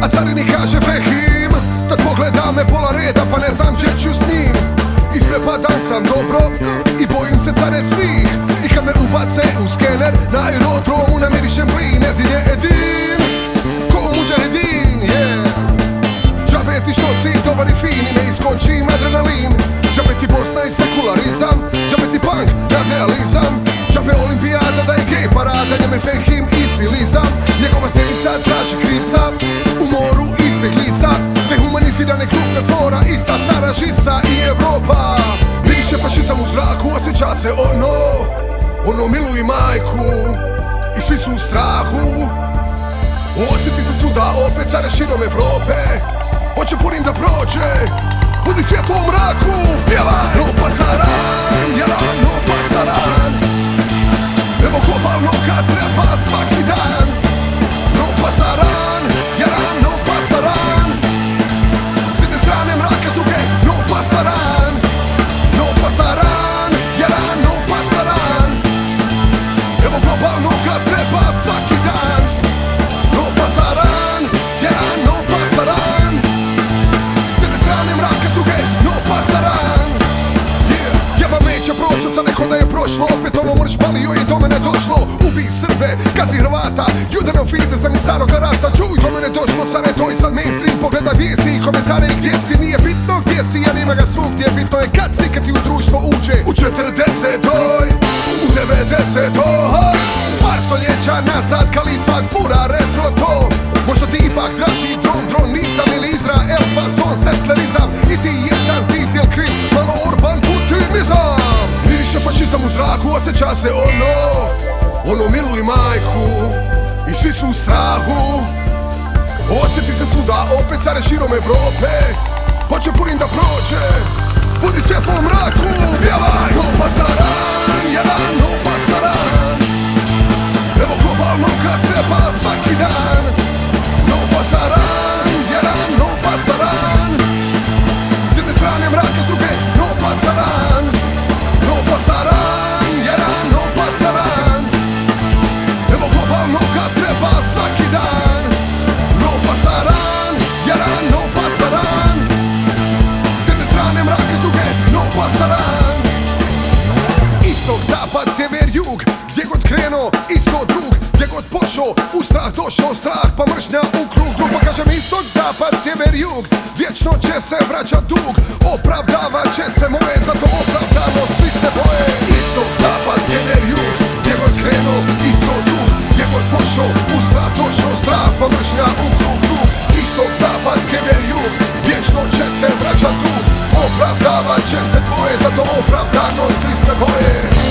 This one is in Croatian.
A carini kaže Fehim Tad pogleda me pola reda pa ne znam gdje ću s njim. Isprepadan sam dobro i bojim se care svih. I kad me ubace u skener na aerodromu namirišem plin Edin je Edin, ko muđahedin, yeah. Džabe ti što si dobar i fin i ne iskočim adrenalin. Džabe ti Bosna i sekularizam i Evropa. Miriše fašizam u zraku Osjeća se ono Ono miluj majku. I svi su u strahu. Osjeti se svuda opet care širom Evrope. Hoće punim da prođe Budi svjetlo u mraku. Pjevaj No pasaran prošlo Opet ono palio i do mene došlo. Ubi Srbe, gazi Hrvata Jude na fide za mi staroga rata. Čuj, do mene došlo care to i sad mainstream. Pogledaj vijesti i komentare i gdje si? Nije bitno gdje si, ja nima ga svugdje. Bitno je kad si, kad ti u društvo uđe. U 40-oj, u 90-oj Par stoljeća nazad kalifat fura retro to. Možda ti ipak draži dron, nisam ili Izrael fazon setlerizam. I ti jedan zid il krim, u zraku, osjeća se ono Ono miluj majku. I svi su u strahu. Osjeti se svuda, opet care širom Evrope. Hoće punim da prođe Budi svjetlo u mraku. Pjevaj No pošao, u strah došao Strah pa mržnja u krug. Grupa kažem istok, zapad, sjever, jug Vječno će se vraćat dug. Opravdavat će se moje Zato opravdano svi se boje. Istok, zapad, sjever, jug Gdje god krenuo, isto drug Gdje god pošao, u strah došao Strah pa mržnja u krug. Istok, zapad, sjever, jug Vječno će se vraćat dug. Opravdavat će se tvoje Zato opravdano svi se boje